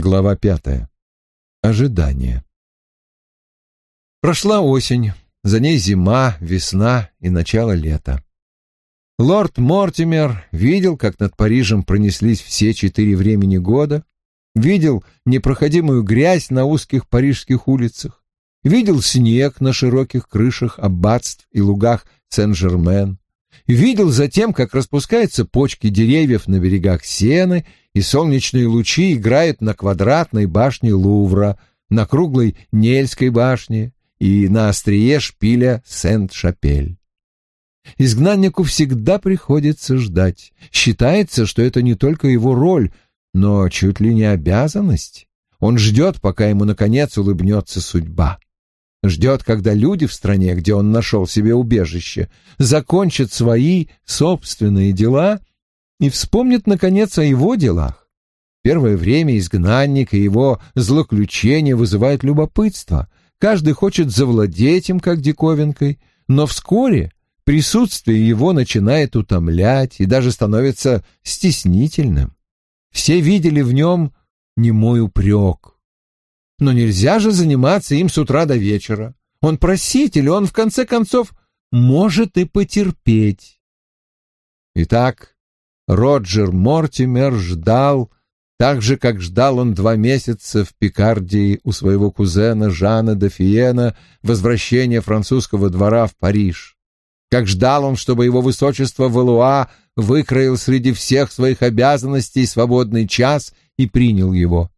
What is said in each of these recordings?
Глава пятая. Ожидание. Прошла осень, за ней зима, весна и начало лета. Лорд Мортимер видел, как над Парижем пронеслись все четыре времени года, видел непроходимую грязь на узких парижских улицах, видел снег на широких крышах аббатств и лугах Сен-Жермен, видел затем, как распускаются почки деревьев на берегах Сены, и солнечные лучи играют на квадратной башне Лувра, на круглой Нельской башне и на острие шпиля Сент-Шапель. Изгнаннику всегда приходится ждать. Считается, что это не только его роль, но чуть ли не обязанность. Он ждет, пока ему, наконец, улыбнется судьба. Ждет, когда люди в стране, где он нашел себе убежище, закончат свои собственные дела и вспомнят, наконец, о его делах. Первое время изгнанник и его злоключения вызывают любопытство. Каждый хочет завладеть им, как диковинкой, но вскоре присутствие его начинает утомлять и даже становится стеснительным. Все видели в нем немой упрек. Но нельзя же заниматься им с утра до вечера. Он проситель, он, в конце концов, может и потерпеть. Итак, Роджер Мортимер ждал, так же, как ждал он два месяца в Пикардии у своего кузена Жана де Фиена возвращения французского двора в Париж. Как ждал он, чтобы его высочество Валуа выкроил среди всех своих обязанностей свободный час и принял его.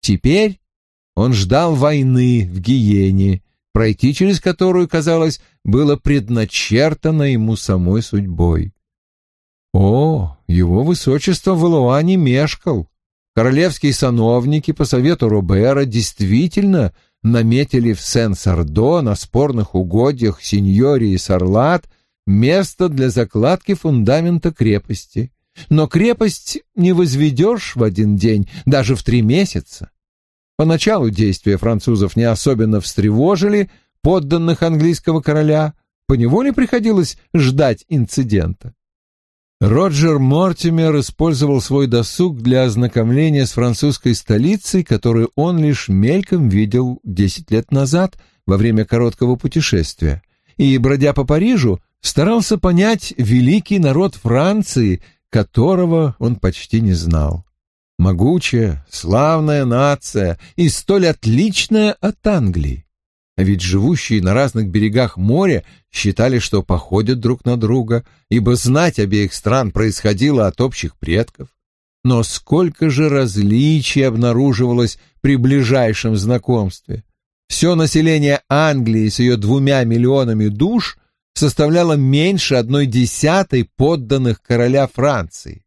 Теперь он ждал войны в Гиене, пройти через которую, казалось, было предначертано ему самой судьбой. О, его высочество Валуа не мешкал. Королевские сановники по совету Робера действительно наметили в Сен-Сардо на спорных угодьях Синьори и Сарлат место для закладки фундамента крепости. Но крепость не возведешь в один день, даже в три месяца. Поначалу действия французов не особенно встревожили подданных английского короля, поневоле приходилось ждать инцидента. Роджер Мортимер использовал свой досуг для ознакомления с французской столицей, которую он лишь мельком видел десять лет назад во время короткого путешествия, и, бродя по Парижу, старался понять великий народ Франции, которого он почти не знал. Могучая, славная нация и столь отличная от Англии. Ведь живущие на разных берегах моря считали, что походят друг на друга, ибо знать обеих стран происходило от общих предков. Но сколько же различий обнаруживалось при ближайшем знакомстве. Все население Англии с ее двумя миллионами душ составляло меньше одной десятой подданных короля Франции.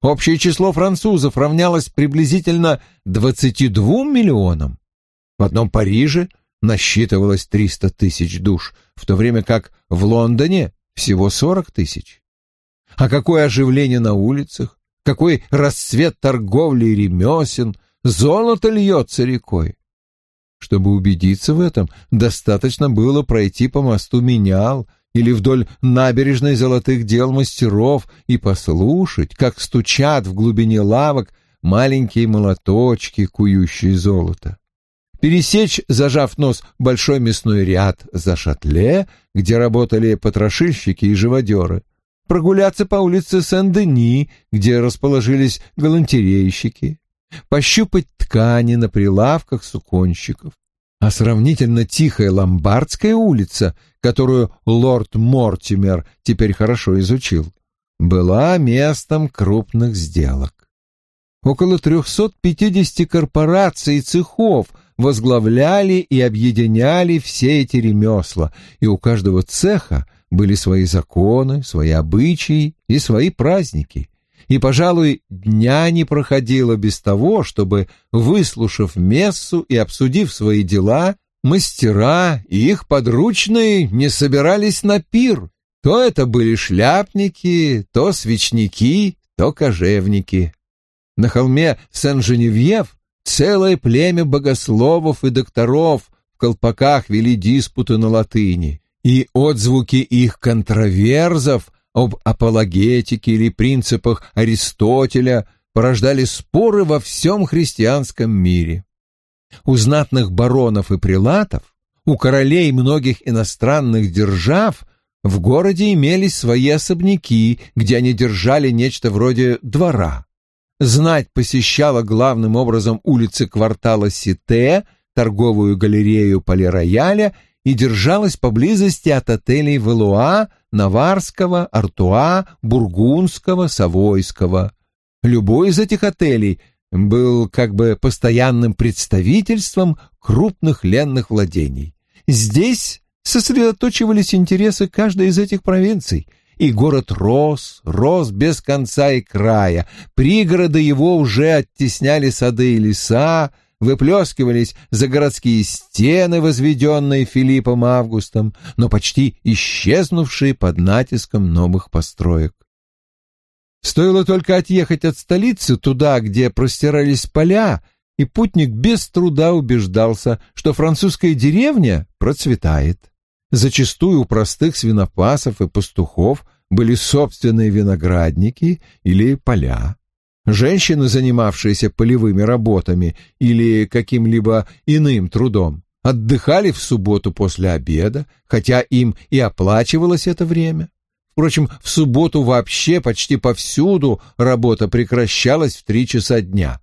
Общее число французов равнялось приблизительно 22 миллионам. В одном Париже – насчитывалось 300 тысяч душ, в то время как в Лондоне всего 40 тысяч. А какое оживление на улицах, какой расцвет торговли и ремесен, золото льется рекой. Чтобы убедиться в этом, достаточно было пройти по мосту Менял или вдоль набережной золотых дел мастеров и послушать, как стучат в глубине лавок маленькие молоточки, кующие золото пересечь, зажав нос, большой мясной ряд за шатле, где работали потрошильщики и живодеры, прогуляться по улице Сен-Дени, где расположились галантерейщики, пощупать ткани на прилавках суконщиков. А сравнительно тихая Ломбардская улица, которую лорд Мортимер теперь хорошо изучил, была местом крупных сделок. Около 350 корпораций и цехов – возглавляли и объединяли все эти ремесла, и у каждого цеха были свои законы, свои обычаи и свои праздники. И, пожалуй, дня не проходило без того, чтобы, выслушав мессу и обсудив свои дела, мастера и их подручные не собирались на пир. То это были шляпники, то свечники, то кожевники. На холме Сен-Женевьев Целое племя богословов и докторов в колпаках вели диспуты на латыни, и отзвуки их контроверзов об апологетике или принципах Аристотеля порождали споры во всем христианском мире. У знатных баронов и прилатов, у королей многих иностранных держав в городе имелись свои особняки, где они держали нечто вроде двора. Знать посещала главным образом улицы квартала Сите, торговую галерею Пале-Рояля и держалась поблизости от отелей Валуа, Наварского, Артуа, Бургундского, Савойского. Любой из этих отелей был как бы постоянным представительством крупных ленных владений. Здесь сосредоточивались интересы каждой из этих провинций, и город рос, рос без конца и края, пригороды его уже оттесняли сады и леса, выплескивались за городские стены, возведенные Филиппом Августом, но почти исчезнувшие под натиском новых построек. Стоило только отъехать от столицы туда, где простирались поля, и путник без труда убеждался, что французская деревня процветает. Зачастую у простых свинопасов и пастухов были собственные виноградники или поля. Женщины, занимавшиеся полевыми работами или каким-либо иным трудом, отдыхали в субботу после обеда, хотя им и оплачивалось это время. Впрочем, в субботу вообще почти повсюду работа прекращалась в три часа дня.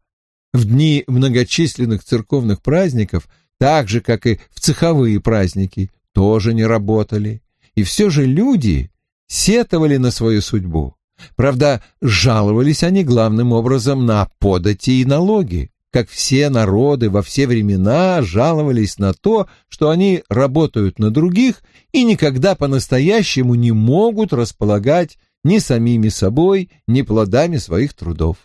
В дни многочисленных церковных праздников, так же, как и в цеховые праздники, тоже не работали. И все же люди сетовали на свою судьбу. Правда, жаловались они главным образом на подати и налоги как все народы во все времена жаловались на то, что они работают на других и никогда по-настоящему не могут располагать ни самими собой, ни плодами своих трудов.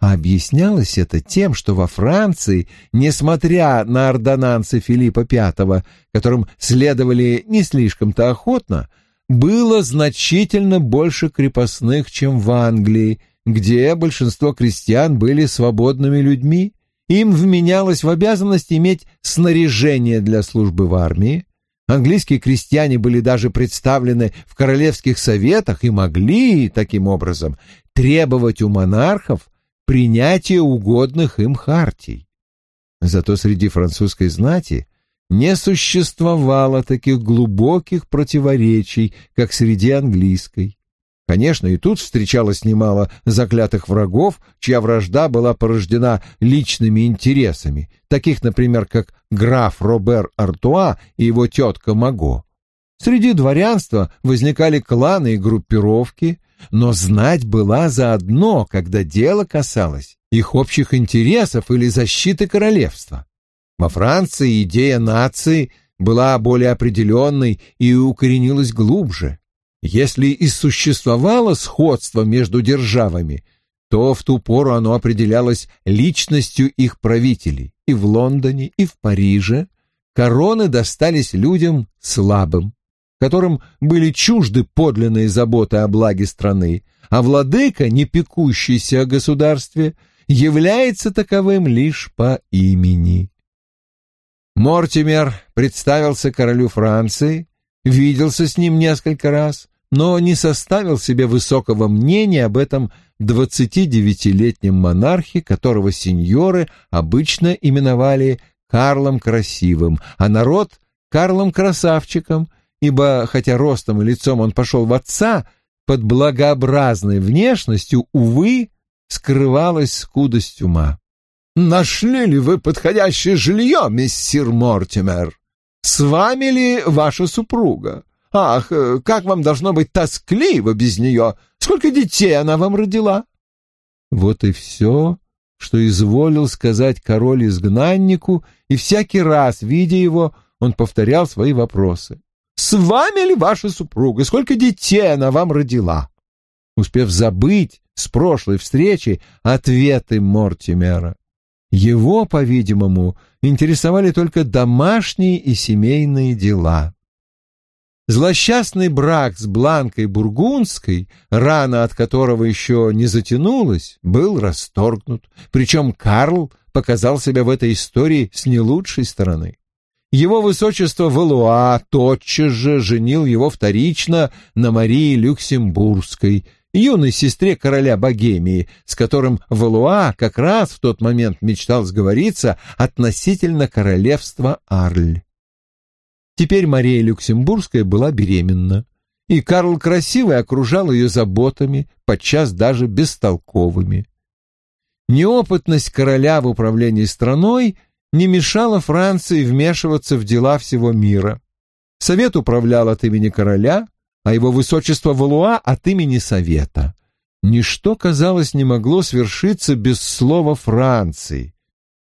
А объяснялось это тем, что во Франции, несмотря на ордонансы Филиппа V, которым следовали не слишком-то охотно, было значительно больше крепостных, чем в Англии, где большинство крестьян были свободными людьми, им вменялось в обязанность иметь снаряжение для службы в армии. Английские крестьяне были даже представлены в королевских советах и могли, таким образом, требовать у монархов принятия угодных им хартий. Зато среди французской знати не существовало таких глубоких противоречий, как среди английской. Конечно, и тут встречалось немало заклятых врагов, чья вражда была порождена личными интересами, таких, например, как граф Робер Артуа и его тетка Маго. Среди дворянства возникали кланы и группировки, но знать была заодно, когда дело касалось их общих интересов или защиты королевства. Во Франции идея нации была более определенной и укоренилась глубже. Если и существовало сходство между державами, то в ту пору оно определялось личностью их правителей. И в Лондоне, и в Париже короны достались людям слабым, которым были чужды подлинные заботы о благе страны, а владыка, не пекущийся о государстве, является таковым лишь по имени. Мортимер представился королю Франции, виделся с ним несколько раз, но не составил себе высокого мнения об этом 29-летнем монархе, которого сеньоры обычно именовали Карлом Красивым, а народ — Карлом Красавчиком, ибо, хотя ростом и лицом он пошел в отца, под благообразной внешностью, увы, скрывалась скудость ума. «Нашли ли вы подходящее жилье, миссир Мортимер? С вами ли ваша супруга? Ах, э, как вам должно быть тоскливо без нее! Сколько детей она вам родила!» Вот и все, что изволил сказать король изгнаннику, и всякий раз, видя его, он повторял свои вопросы. «С вами ли ваша супруга? Сколько детей она вам родила?» Успев забыть с прошлой встречи ответы Мортимера. Его, по-видимому, интересовали только домашние и семейные дела. Злосчастный брак с Бланкой Бургундской, рана от которого еще не затянулась, был расторгнут, причем Карл показал себя в этой истории с не лучшей стороны. Его высочество Валуа тотчас же женил его вторично на Марии Люксембургской, юной сестре короля Богемии, с которым Валуа как раз в тот момент мечтал сговориться относительно королевства Арль. Теперь Мария Люксембургская была беременна, и Карл Красивый окружал ее заботами, подчас даже бестолковыми. Неопытность короля в управлении страной не мешала Франции вмешиваться в дела всего мира. Совет управлял от имени короля, а его высочество Валуа от имени Совета. Ничто, казалось, не могло свершиться без слова Франции.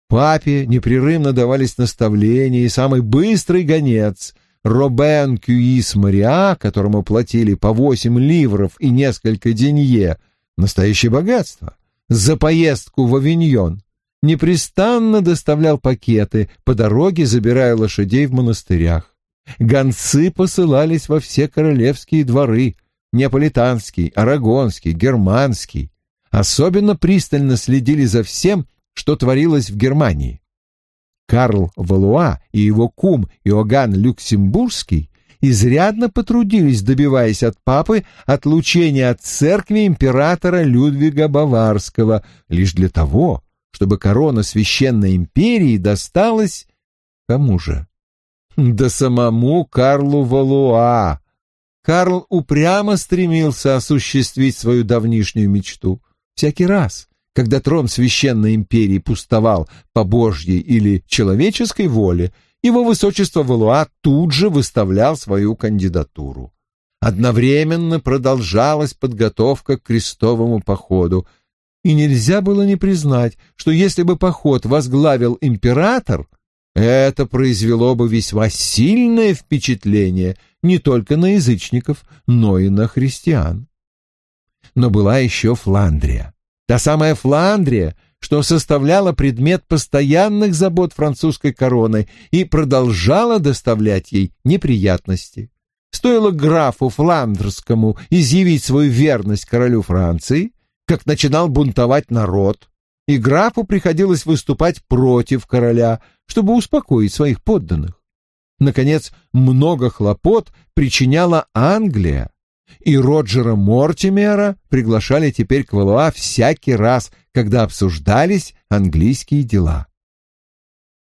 Папе непрерывно давались наставления, и самый быстрый гонец, Робен Кюис Мариа, которому платили по восемь ливров и несколько денье, настоящее богатство, за поездку в Авиньон, непрестанно доставлял пакеты, по дороге забирая лошадей в монастырях. Гонцы посылались во все королевские дворы, неаполитанский, арагонский, германский. Особенно пристально следили за всем, что творилось в Германии. Карл Валуа и его кум Иоганн Люксембургский изрядно потрудились, добиваясь от папы отлучения от церкви императора Людвига Баварского, лишь для того, чтобы корона священной империи досталась кому же? Да самому Карлу Валуа. Карл упрямо стремился осуществить свою давнишнюю мечту. Всякий раз, когда трон священной империи пустовал по божьей или человеческой воле, его высочество Валуа тут же выставлял свою кандидатуру. Одновременно продолжалась подготовка к крестовому походу, и нельзя было не признать, что если бы поход возглавил император, это произвело бы весьма сильное впечатление не только на язычников, но и на христиан. Но была еще Фландрия. Та самая Фландрия, что составляла предмет постоянных забот французской короны и продолжала доставлять ей неприятности. Стоило графу Фландрскому изъявить свою верность королю Франции, как начинал бунтовать народ, и графу приходилось выступать против короля, чтобы успокоить своих подданных. Наконец, много хлопот причиняла Англия, и Роджера Мортимера приглашали теперь к Валуа всякий раз, когда обсуждались английские дела.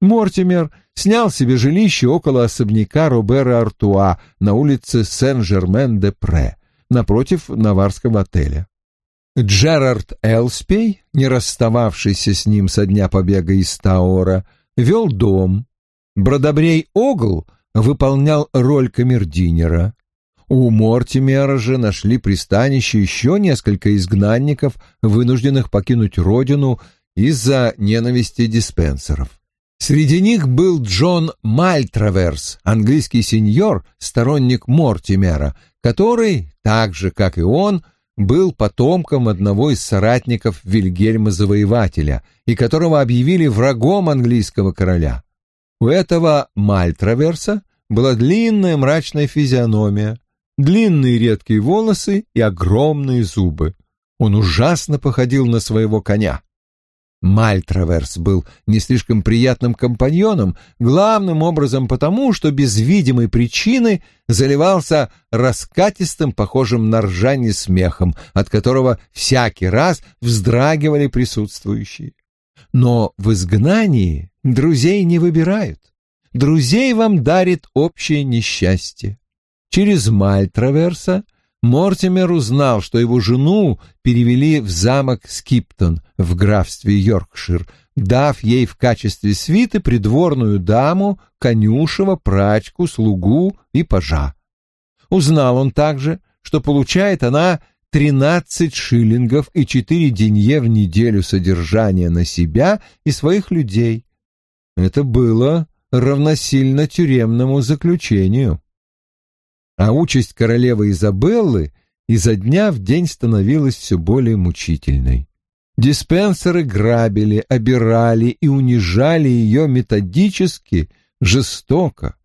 Мортимер снял себе жилище около особняка Робера Артуа на улице Сен-Жермен-де-Пре, напротив Наварского отеля. Джерард Элспей, не расстававшийся с ним со дня побега из Таора, вел дом. Бродобрей Огл выполнял роль камердинера. У Мортимера же нашли пристанище еще несколько изгнанников, вынужденных покинуть родину из-за ненависти диспенсеров. Среди них был Джон Мальтраверс, английский сеньор, сторонник Мортимера, который, так же, как и он, был потомком одного из соратников Вильгельма Завоевателя и которого объявили врагом английского короля. У этого Мальтраверса была длинная мрачная физиономия, длинные редкие волосы и огромные зубы. Он ужасно походил на своего коня. Мальтраверс был не слишком приятным компаньоном, главным образом потому, что без видимой причины заливался раскатистым, похожим на ржание смехом, от которого всякий раз вздрагивали присутствующие. Но в изгнании друзей не выбирают. Друзей вам дарит общее несчастье. Через Мальтраверса Мортимер узнал, что его жену перевели в замок Скиптон в графстве Йоркшир, дав ей в качестве свиты придворную даму, конюшева, прачку, слугу и пажа. Узнал он также, что получает она тринадцать шиллингов и четыре денье в неделю содержания на себя и своих людей. Это было равносильно тюремному заключению а участь королевы Изабеллы изо дня в день становилась все более мучительной. Диспенсеры грабили, обирали и унижали ее методически, жестоко.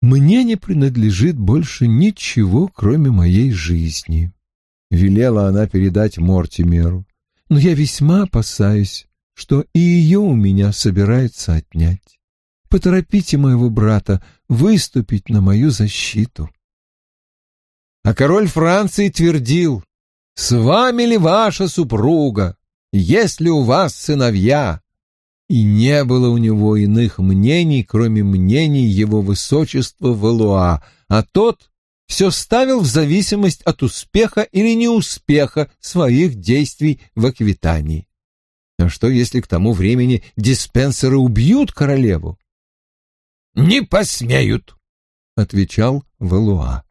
«Мне не принадлежит больше ничего, кроме моей жизни», — велела она передать Мортимеру. «Но я весьма опасаюсь, что и ее у меня собираются отнять. Поторопите моего брата выступить на мою защиту. А король Франции твердил, «С вами ли ваша супруга? Есть ли у вас сыновья?» И не было у него иных мнений, кроме мнений его высочества Валуа, а тот все ставил в зависимость от успеха или неуспеха своих действий в Аквитании. А что, если к тому времени диспенсеры убьют королеву? «Не посмеют», — отвечал Валуа.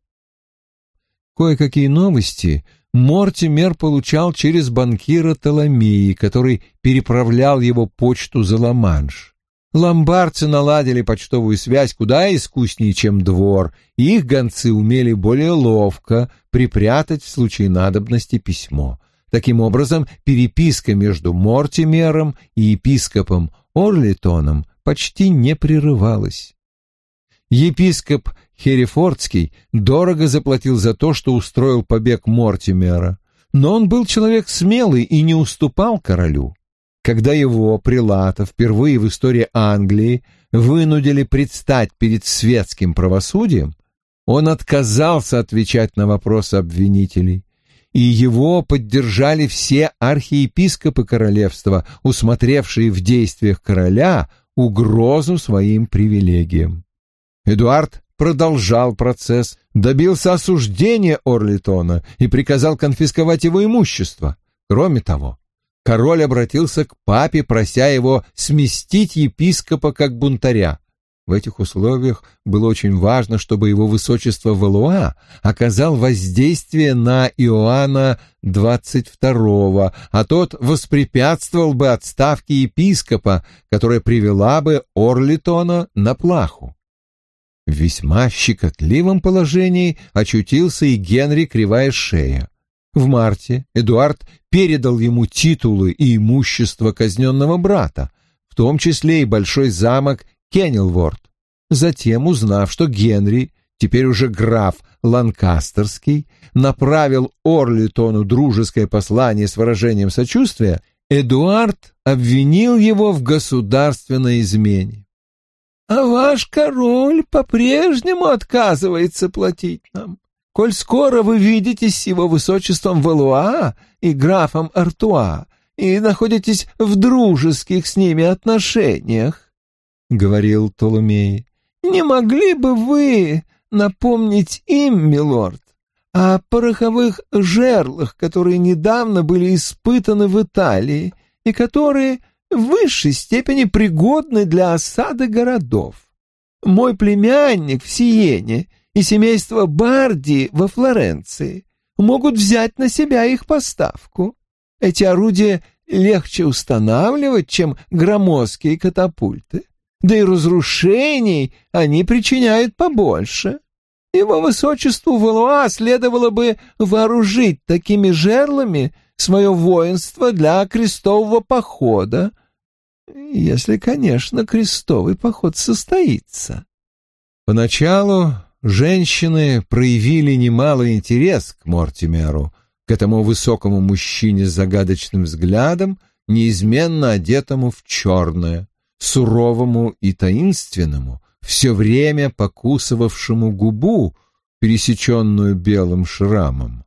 Кое-какие новости Мортимер получал через банкира Толомеи, который переправлял его почту за Ла-Манш. Ломбардцы наладили почтовую связь куда искуснее, чем двор, и их гонцы умели более ловко припрятать в случае надобности письмо. Таким образом, переписка между Мортимером и епископом Орлитоном почти не прерывалась. Епископ Херефордский дорого заплатил за то, что устроил побег Мортимера, но он был человек смелый и не уступал королю. Когда его, прилата, впервые в истории Англии вынудили предстать перед светским правосудием, он отказался отвечать на вопросы обвинителей, и его поддержали все архиепископы королевства, усмотревшие в действиях короля угрозу своим привилегиям. Эдуард продолжал процесс, добился осуждения Орлитона и приказал конфисковать его имущество. Кроме того, король обратился к папе, прося его сместить епископа как бунтаря. В этих условиях было очень важно, чтобы его высочество Валуа оказал воздействие на Иоанна XXII, а тот воспрепятствовал бы отставке епископа, которая привела бы Орлитона на плаху. В весьма щекотливом положении очутился и Генри Кривая Шея. В марте Эдуард передал ему титулы и имущество казненного брата, в том числе и большой замок Кеннелворд. Затем, узнав, что Генри, теперь уже граф Ланкастерский, направил Орлитону дружеское послание с выражением сочувствия, Эдуард обвинил его в государственной измене. «А ваш король по-прежнему отказывается платить нам. Коль скоро вы видитесь с его высочеством Валуа и графом Артуа и находитесь в дружеских с ними отношениях, — говорил Толомей, — не могли бы вы напомнить им, милорд, о пороховых жерлах, которые недавно были испытаны в Италии и которые в высшей степени пригодны для осады городов. Мой племянник в Сиене — и семейство Барди во Флоренции могут взять на себя их поставку. Эти орудия легче устанавливать, чем громоздкие катапульты, да и разрушений они причиняют побольше. Его высочеству Валуа следовало бы вооружить такими жерлами свое воинство для крестового похода, если, конечно, крестовый поход состоится. Поначалу женщины проявили немалый интерес к Мортимеру, к этому высокому мужчине с загадочным взглядом, неизменно одетому в черное, суровому и таинственному, все время покусывавшему губу, пересеченную белым шрамом.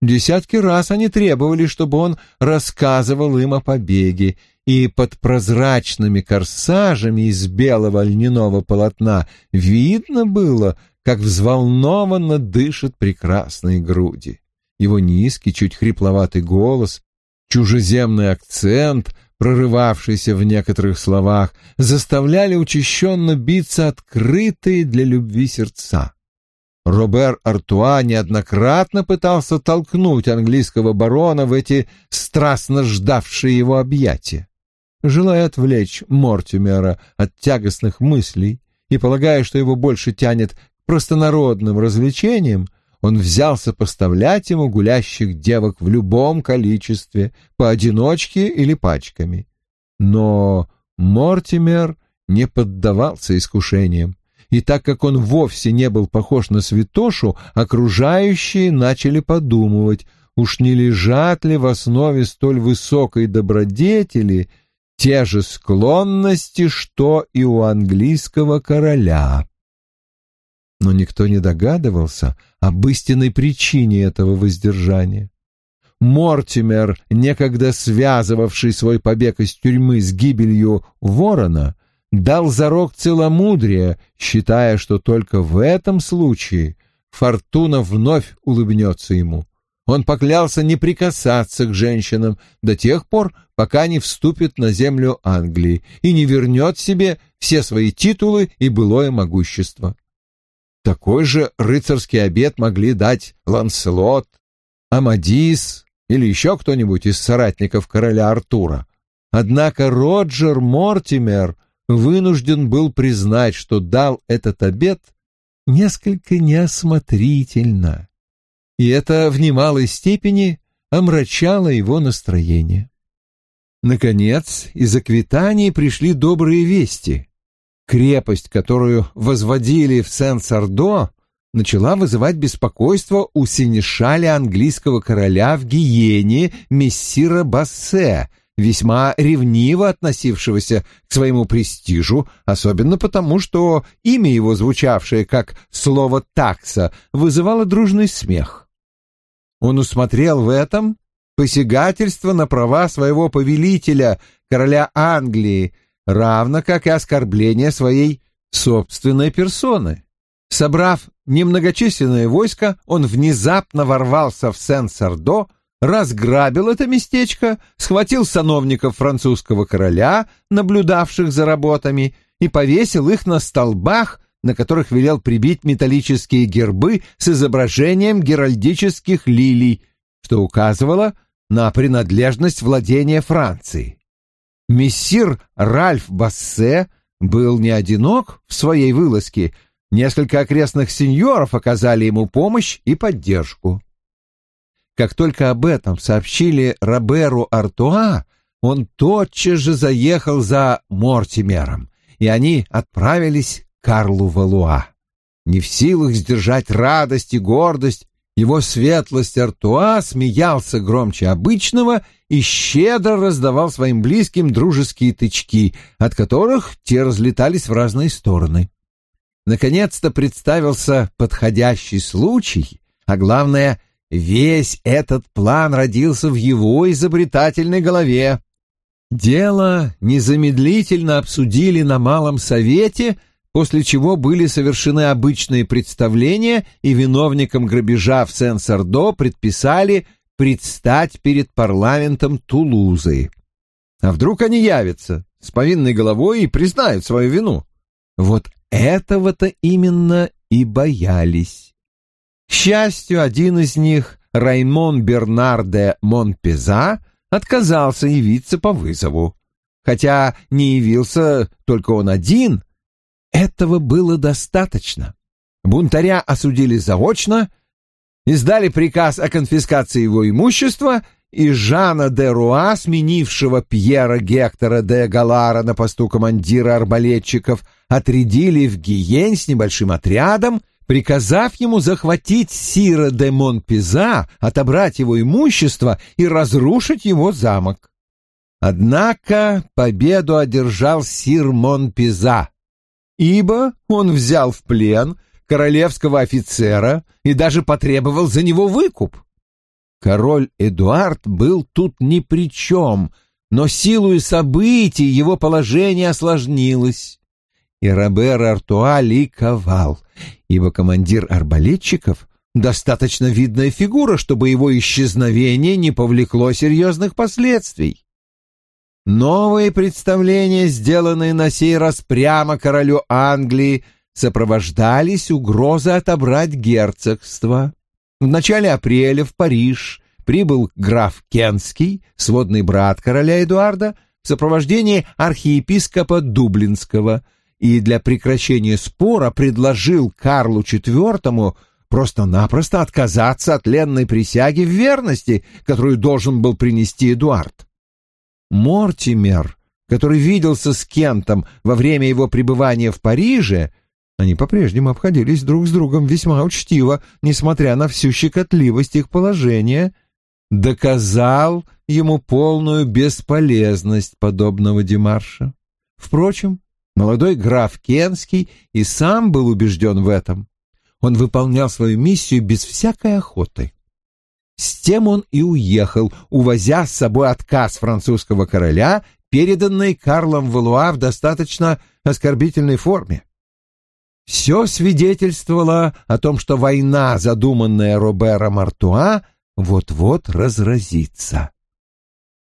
Десятки раз они требовали, чтобы он рассказывал им о побеге, и под прозрачными корсажами из белого льняного полотна видно было, как взволнованно дышат прекрасные груди. Его низкий, чуть хрипловатый голос, чужеземный акцент, прорывавшийся в некоторых словах, заставляли учащенно биться открытые для любви сердца. Робер Артуа неоднократно пытался толкнуть английского барона в эти страстно ждавшие его объятия. Желая отвлечь Мортимера от тягостных мыслей и полагая, что его больше тянет простонародным развлечением, он взялся поставлять ему гулящих девок в любом количестве, поодиночке или пачками. Но Мортимер не поддавался искушениям, и так как он вовсе не был похож на святошу, окружающие начали подумывать, уж не лежат ли в основе столь высокой добродетели те же склонности, что и у английского короля. Но никто не догадывался об истинной причине этого воздержания. Мортимер, некогда связывавший свой побег из тюрьмы с гибелью ворона, дал зарок целомудрия, считая, что только в этом случае фортуна вновь улыбнется ему. Он поклялся не прикасаться к женщинам до тех пор, пока не вступит на землю Англии и не вернет себе все свои титулы и былое могущество. Такой же рыцарский обет могли дать Ланселот, Амадис или еще кто-нибудь из соратников короля Артура. Однако Роджер Мортимер вынужден был признать, что дал этот обет несколько неосмотрительно, и это в немалой степени омрачало его настроение. Наконец, из Аквитании пришли добрые вести. Крепость, которую возводили в Сен-Сардо, начала вызывать беспокойство у синешаля английского короля в Гиене мессира Бассе, весьма ревниво относившегося к своему престижу, особенно потому, что имя его, звучавшее как слово «такса», вызывало дружный смех. Он усмотрел в этом посягательство на права своего повелителя, короля Англии, равно как и оскорбление своей собственной персоны. Собрав немногочисленное войско, он внезапно ворвался в Сен-Сардо, разграбил это местечко, схватил сановников французского короля, наблюдавших за работами, и повесил их на столбах, на которых велел прибить металлические гербы с изображением геральдических лилий, что указывало на принадлежность владения Франции. Мессир Ральф Бассе был не одинок в своей вылазке, несколько окрестных сеньоров оказали ему помощь и поддержку. Как только об этом сообщили Роберу Артуа, он тотчас же заехал за Мортимером, и они отправились к Карлу Валуа. Не в силах сдержать радость и гордость, его светлость Артуа смеялся громче обычного и щедро раздавал своим близким дружеские тычки, от которых те разлетались в разные стороны. Наконец-то представился подходящий случай, а главное Весь этот план родился в его изобретательной голове. Дело незамедлительно обсудили на Малом Совете, после чего были совершены обычные представления, и виновникам грабежа в Сен-Сардо предписали предстать перед парламентом Тулузы. А вдруг они явятся с повинной головой и признают свою вину? Вот этого-то именно и боялись. К счастью, один из них, Раймон Бернарде Монпеза, отказался явиться по вызову. Хотя не явился только он один, этого было достаточно. Бунтаря осудили заочно, издали приказ о конфискации его имущества, и Жана де Руа, сменившего Пьера Гектора де Галара на посту командира арбалетчиков, отрядили в Гиень с небольшим отрядом приказав ему захватить Сира де Монпиза, отобрать его имущество и разрушить его замок. Однако победу одержал Сир Монпиза, ибо он взял в плен королевского офицера и даже потребовал за него выкуп. Король Эдуард был тут ни при чем, но силой событий его положение осложнилось. И Робер Артуа ликовал ибо командир арбалетчиков — достаточно видная фигура, чтобы его исчезновение не повлекло серьезных последствий. Новые представления, сделанные на сей раз прямо королю Англии, сопровождались угрозой отобрать герцогство. В начале апреля в Париж прибыл граф Кенский, сводный брат короля Эдуарда, в сопровождении архиепископа Дублинского — и для прекращения спора предложил Карлу IV просто-напросто отказаться от ленной присяги в верности, которую должен был принести Эдуард. Мортимер, который виделся с Кентом во время его пребывания в Париже, они по-прежнему обходились друг с другом весьма учтиво, несмотря на всю щекотливость их положения, доказал ему полную бесполезность подобного демарша. Впрочем, Молодой граф Кенский и сам был убежден в этом. он выполнял свою миссию без всякой охоты. С тем он и уехал, увозя с собой отказ французского короля, переданный Карлом Валуа в достаточно оскорбительной форме. Все свидетельствовало о том, что война, задуманная Робером Артуа, вот-вот разразится.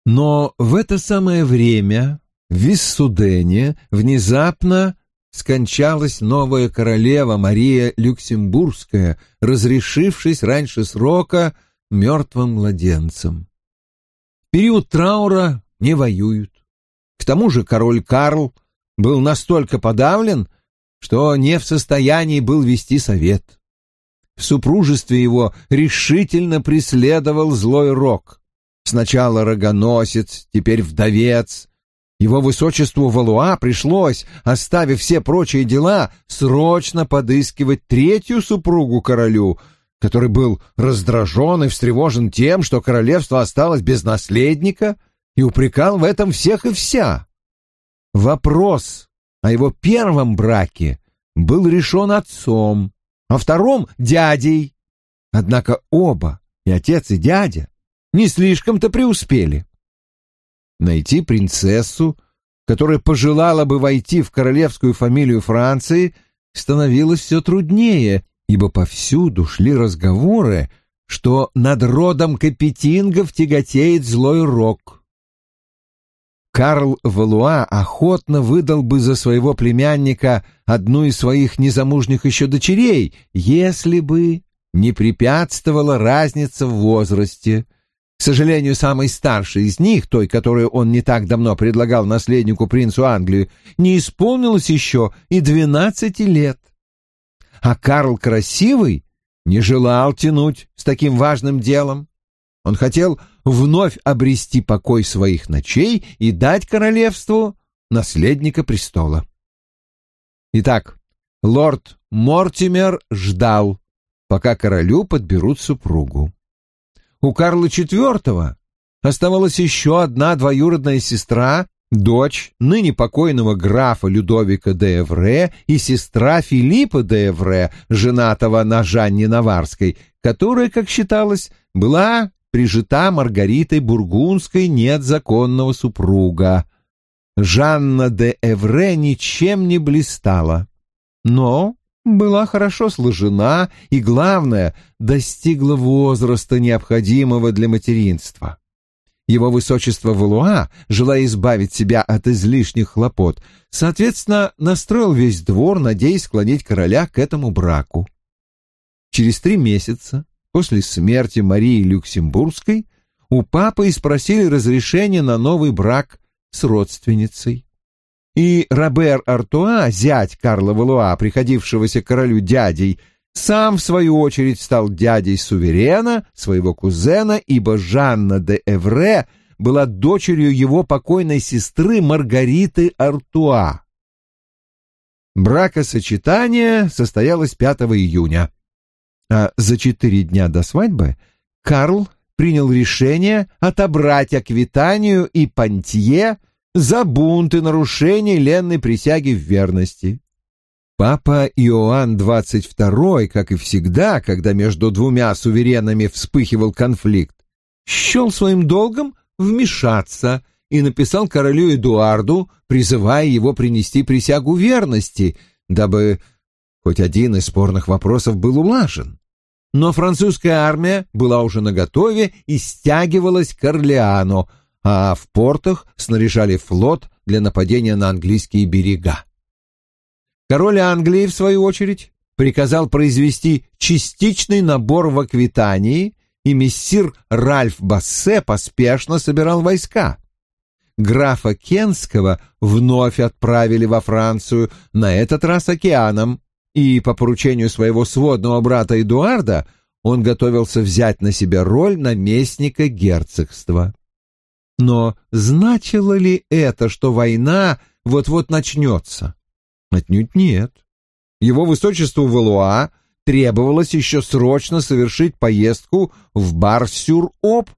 Но в это самое время в Виссудене внезапно скончалась новая королева Мария Люксембургская, разрешившись раньше срока мертвым младенцем. В период траура не воюют. К тому же король Карл был настолько подавлен, что не в состоянии был вести совет. В супружестве его решительно преследовал злой рок. Сначала рогоносец, теперь вдовец. Его высочеству Валуа пришлось, оставив все прочие дела, срочно подыскивать третью супругу королю, который был раздражен и встревожен тем, что королевство осталось без наследника, и упрекал в этом всех и вся. Вопрос о его первом браке был решен отцом, а втором — дядей. Однако оба, и отец, и дядя, не слишком-то преуспели. Найти принцессу, которая пожелала бы войти в королевскую фамилию Франции, становилось все труднее, ибо повсюду шли разговоры, что над родом Капетингов тяготеет злой рок. Карл Валуа охотно выдал бы за своего племянника одну из своих незамужних еще дочерей, если бы не препятствовала разница в возрасте. К сожалению, самый старший из них, той, которую он не так давно предлагал наследнику принцу Англию, не исполнилось еще и двенадцати лет. А Карл Красивый не желал тянуть с таким важным делом. Он хотел вновь обрести покой своих ночей и дать королевству наследника престола. Итак, лорд Мортимер ждал, пока королю подберут супругу. У Карла IV оставалась еще одна двоюродная сестра, дочь ныне покойного графа Людовика де Эвре и сестра Филиппа де Эвре, женатого на Жанне Наварской, которая, как считалось, была прижита Маргаритой Бургундской нет законного супруга. Жанна де Эвре ничем не блистала, но была хорошо сложена и, главное, достигла возраста, необходимого для материнства. Его высочество Валуа, желая избавить себя от излишних хлопот, соответственно, настроил весь двор, надеясь склонить короля к этому браку. Через три месяца после смерти Марии Люксембургской у папы и спросили разрешения на новый брак с родственницей. И Робер Артуа, зять Карла Валуа, приходившегося королю дядей, сам, в свою очередь, стал дядей суверена, своего кузена, ибо Жанна де Эвре была дочерью его покойной сестры Маргариты Артуа. Бракосочетание состоялось 5 июня, а за четыре дня до свадьбы Карл принял решение отобрать Аквитанию и Пантье за бунт и нарушение ленной присяги в верности. Папа Иоанн XXII, как и всегда, когда между двумя суверенами вспыхивал конфликт, счел своим долгом вмешаться и написал королю Эдуарду, призывая его принести присягу верности, дабы хоть один из спорных вопросов был улажен. Но французская армия была уже наготове и стягивалась к Орлеану, а в портах снаряжали флот для нападения на английские берега. Король Англии, в свою очередь, приказал произвести частичный набор в Аквитании, и мессир Ральф Бассе поспешно собирал войска. Графа Кенского вновь отправили во Францию, на этот раз океаном, и по поручению своего сводного брата Эдуарда он готовился взять на себя роль наместника герцогства. Но значило ли это, что война вот-вот начнется? Отнюдь нет. Его высочеству Валуа требовалось еще срочно совершить поездку в Бар-Сюр-Об,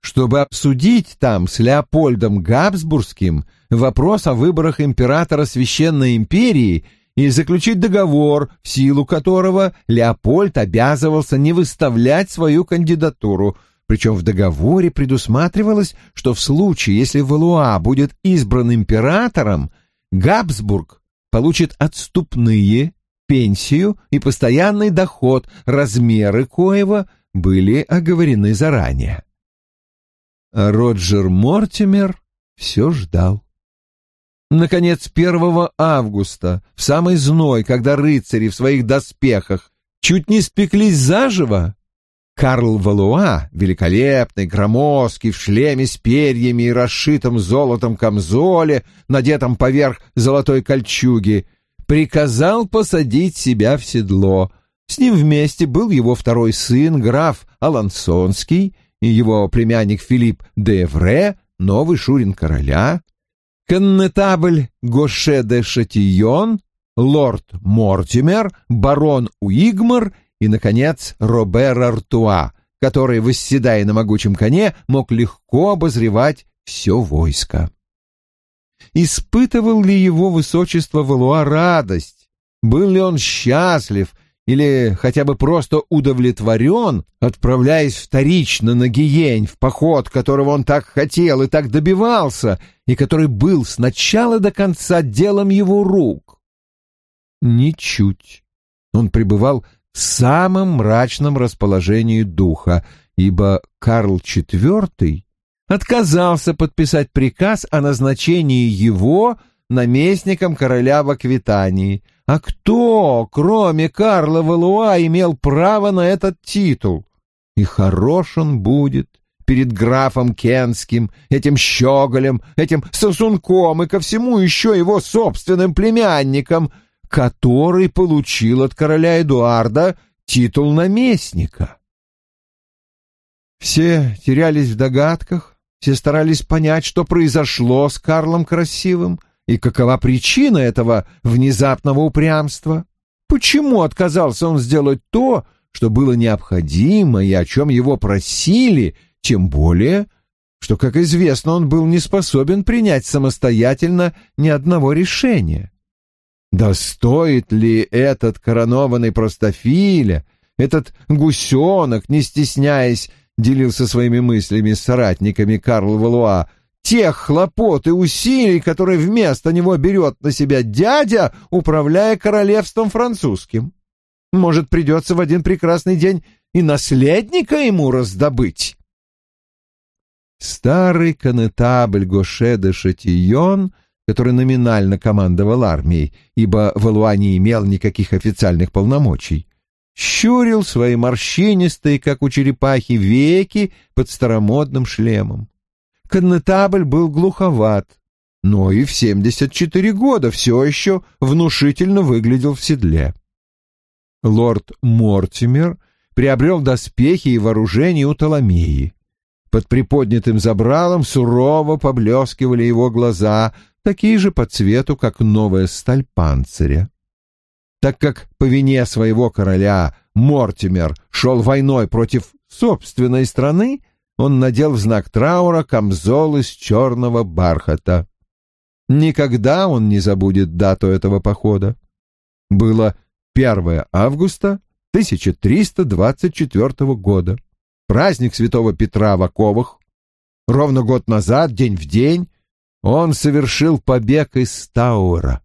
чтобы обсудить там с Леопольдом Габсбургским вопрос о выборах императора Священной империи и заключить договор, в силу которого Леопольд обязывался не выставлять свою кандидатуру, причем в договоре предусматривалось, что в случае, если Валуа будет избран императором, Габсбург получит отступные, пенсию и постоянный доход, размеры коего были оговорены заранее. Роджер Мортимер все ждал. Наконец, 1 августа, в самый зной, когда рыцари в своих доспехах чуть не спеклись заживо, Карл Валуа, великолепный, громоздкий, в шлеме с перьями и расшитом золотом камзоле, надетом поверх золотой кольчуги, приказал посадить себя в седло. С ним вместе был его второй сын, граф Алансонский, и его племянник Филипп де Эвре, новый шурин короля, коннетабль Гоше де Шатийон, лорд Мортимер, барон Уигмар и, наконец, Робер Артуа, который, восседая на могучем коне, мог легко обозревать все войско. Испытывал ли его высочество Валуа радость? Был ли он счастлив или хотя бы просто удовлетворен, отправляясь вторично на Гиень, в поход, которого он так хотел и так добивался, и который был с начала до конца делом его рук? Ничуть. Он пребывал самом мрачном расположении духа, ибо Карл IV отказался подписать приказ о назначении его наместником короля в Аквитании. А кто, кроме Карла Валуа, имел право на этот титул? И хорош он будет перед графом Кенским, этим щеголем, этим сосунком и ко всему еще его собственным племянником, который получил от короля Эдуарда титул наместника. Все терялись в догадках, все старались понять, что произошло с Карлом Красивым и какова причина этого внезапного упрямства. Почему отказался он сделать то, что было необходимо и о чем его просили, тем более, что, как известно, он был не способен принять самостоятельно ни одного решения. Да ли этот коронованный простофиля, этот гусенок, не стесняясь, делился своими мыслями с соратниками Карл Валуа, тех хлопот и усилий, которые вместо него берет на себя дядя, управляя королевством французским. Может, придется в один прекрасный день и наследника ему раздобыть. Старый конетабль Гоше де Шатийон, который номинально командовал армией, ибо Валуа не имел никаких официальных полномочий, щурил свои морщинистые, как у черепахи, веки под старомодным шлемом. Коннетабль был глуховат, но и в 74 года все еще внушительно выглядел в седле. Лорд Мортимер приобрел доспехи и вооружение у Толомеи. Под приподнятым забралом сурово поблескивали его глаза, такие же по цвету, как новая сталь панциря так как по вине своего короля Мортимер шел войной против собственной страны, он надел в знак траура камзол из черного бархата. Никогда он не забудет дату этого похода. Было 1 августа 1324 года, праздник святого Петра в Оковах. Ровно год назад, день в день, он совершил побег из Таура.